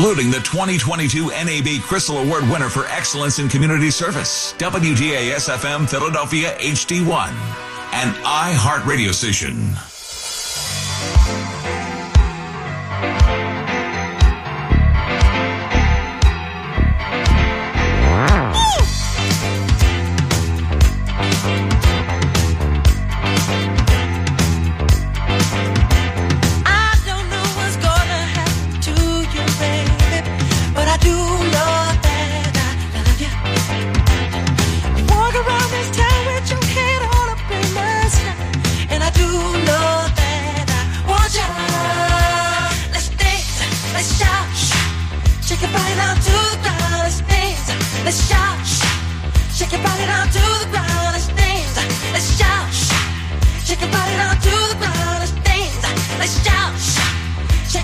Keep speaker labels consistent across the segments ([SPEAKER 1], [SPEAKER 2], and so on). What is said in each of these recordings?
[SPEAKER 1] Saluting the 2022 NAB Crystal Award winner for excellence in community service, WDAS FM Philadelphia HD1, an iHeart radio station.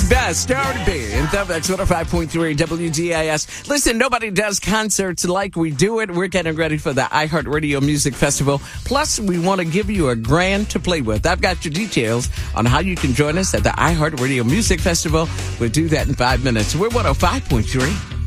[SPEAKER 1] best, R&B, and that's 105.3 WDAS. Listen, nobody does concerts like we do it. We're getting ready for the iHeartRadio Music Festival. Plus, we want to give you a grand to play with. I've got your details on how you can join us at the iHeartRadio Music Festival. We'll do that in five minutes. We're 105.3.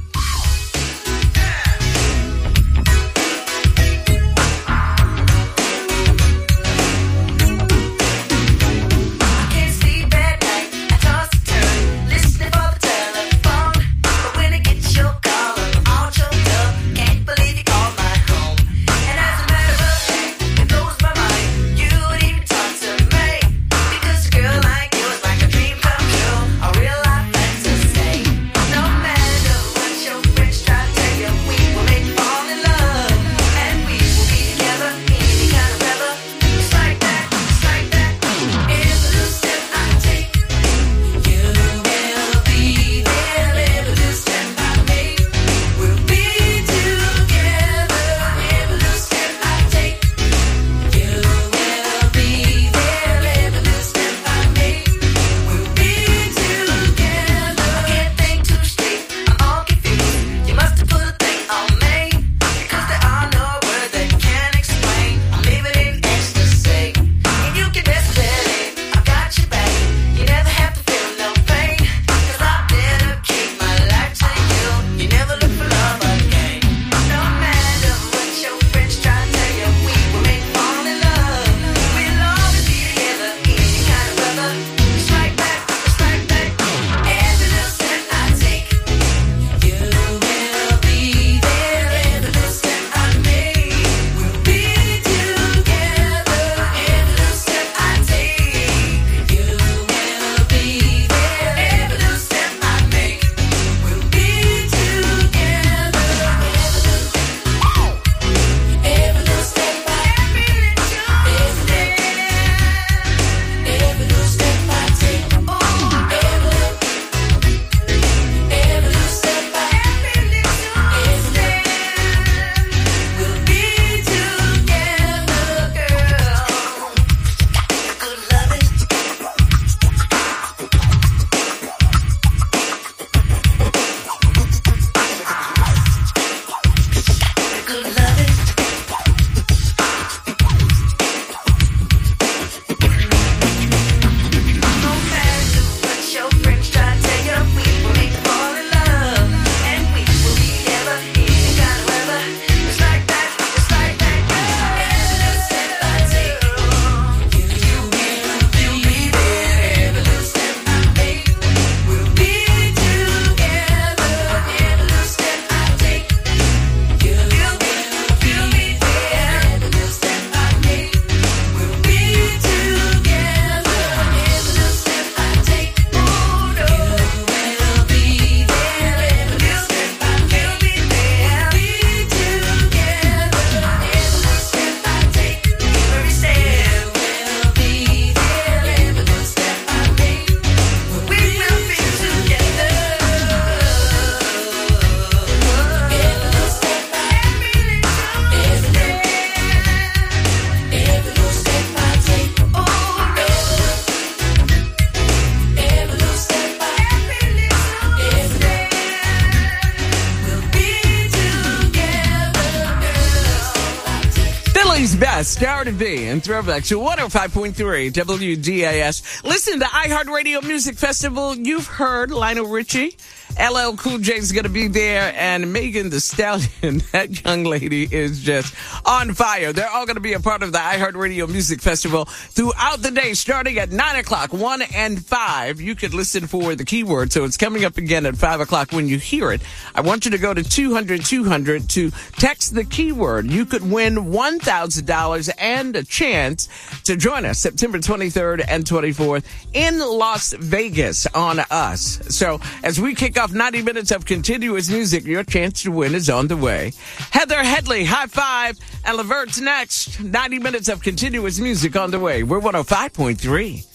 [SPEAKER 1] Star to be and throwback to 105.3 WDAS. Listen to iHeartRadio Music Festival. You've heard Lionel Richie LL Cool J is going to be there, and Megan Thee Stallion, that young lady is just on fire. They're all going to be a part of the iHeartRadio Music Festival throughout the day, starting at 9 o'clock, 1 and 5. You could listen for the keyword, so it's coming up again at 5 o'clock when you hear it. I want you to go to 200 200 to text the keyword. You could win $1,000 and a chance to join us September 23rd and 24th in Las Vegas on us. So as we kick off 90 minutes of continuous music. Your chance to win is on the way. Heather Headley, high five. And Levert's next. 90 minutes of continuous music on the way. We're 105.3.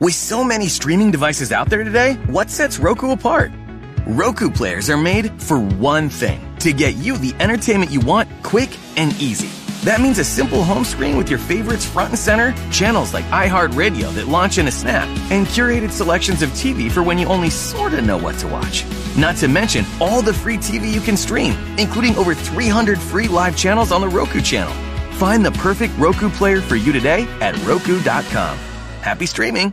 [SPEAKER 2] With so many streaming devices out there today, what sets Roku apart? Roku players are made for one thing to get you the entertainment you want quick and easy. That means a simple home screen with your favorites front and center, channels like iHeartRadio that launch in a snap, and curated selections of TV for when you only sorta know what to watch. Not to mention all the free TV you can stream, including over 300 free live channels on the Roku channel. Find the perfect Roku player for you today at Roku.com. Happy streaming!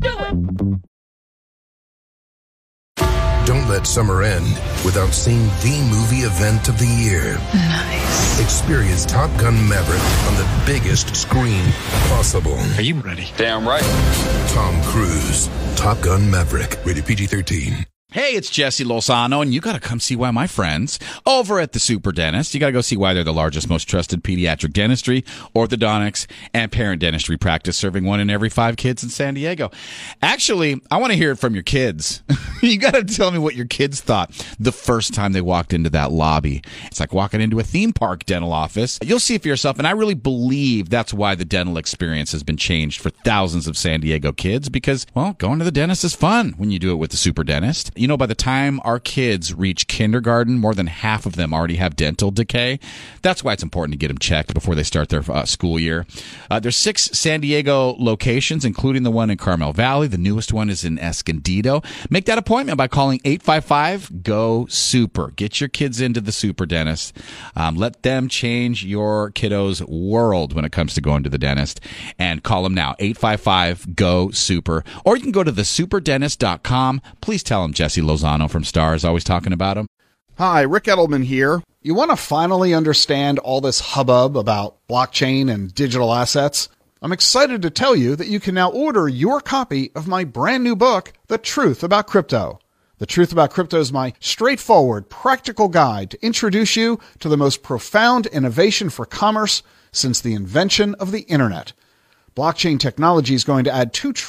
[SPEAKER 3] Do it!
[SPEAKER 4] Don't let summer end without seeing the movie event of the year.
[SPEAKER 5] Nice.
[SPEAKER 4] Experience Top Gun Maverick on the biggest screen possible.
[SPEAKER 5] Are you ready?
[SPEAKER 6] Damn right.
[SPEAKER 4] Tom Cruise. Top Gun Maverick. Rated PG 13.
[SPEAKER 7] Hey, it's Jesse Lozano, and you got to come see why my friends over at the Super Dentist. You got to go see why they're the largest, most trusted pediatric dentistry, orthodontics, and parent dentistry practice, serving one in every five kids in San Diego. Actually, I want to hear it from your kids. you got to tell me what your kids thought the first time they walked into that lobby. It's like walking into a theme park dental office. You'll see for yourself, and I really believe that's why the dental experience has been changed for thousands of San Diego kids because, well, going to the dentist is fun when you do it with the Super Dentist you know, by the time our kids reach kindergarten, more than half of them already have dental decay. That's why it's important to get them checked before they start their uh, school year. Uh, there's six San Diego locations, including the one in Carmel Valley. The newest one is in Escondido. Make that appointment by calling 855 GO SUPER. Get your kids into the super dentist. Um, let them change your kiddo's world when it comes to going to the dentist. And call them now, 855 GO SUPER. Or you can go to thesuperdentist.com. Please tell them Jesse Lozano from Stars always talking about him.
[SPEAKER 8] Hi, Rick Edelman here. You want to finally understand all this hubbub about blockchain and digital assets? I'm excited to tell you that you can now order your copy of my brand new book, The Truth About Crypto. The Truth About Crypto is my straightforward, practical guide to introduce you to the most profound innovation for commerce since the invention of the internet. Blockchain technology is going to add two trillion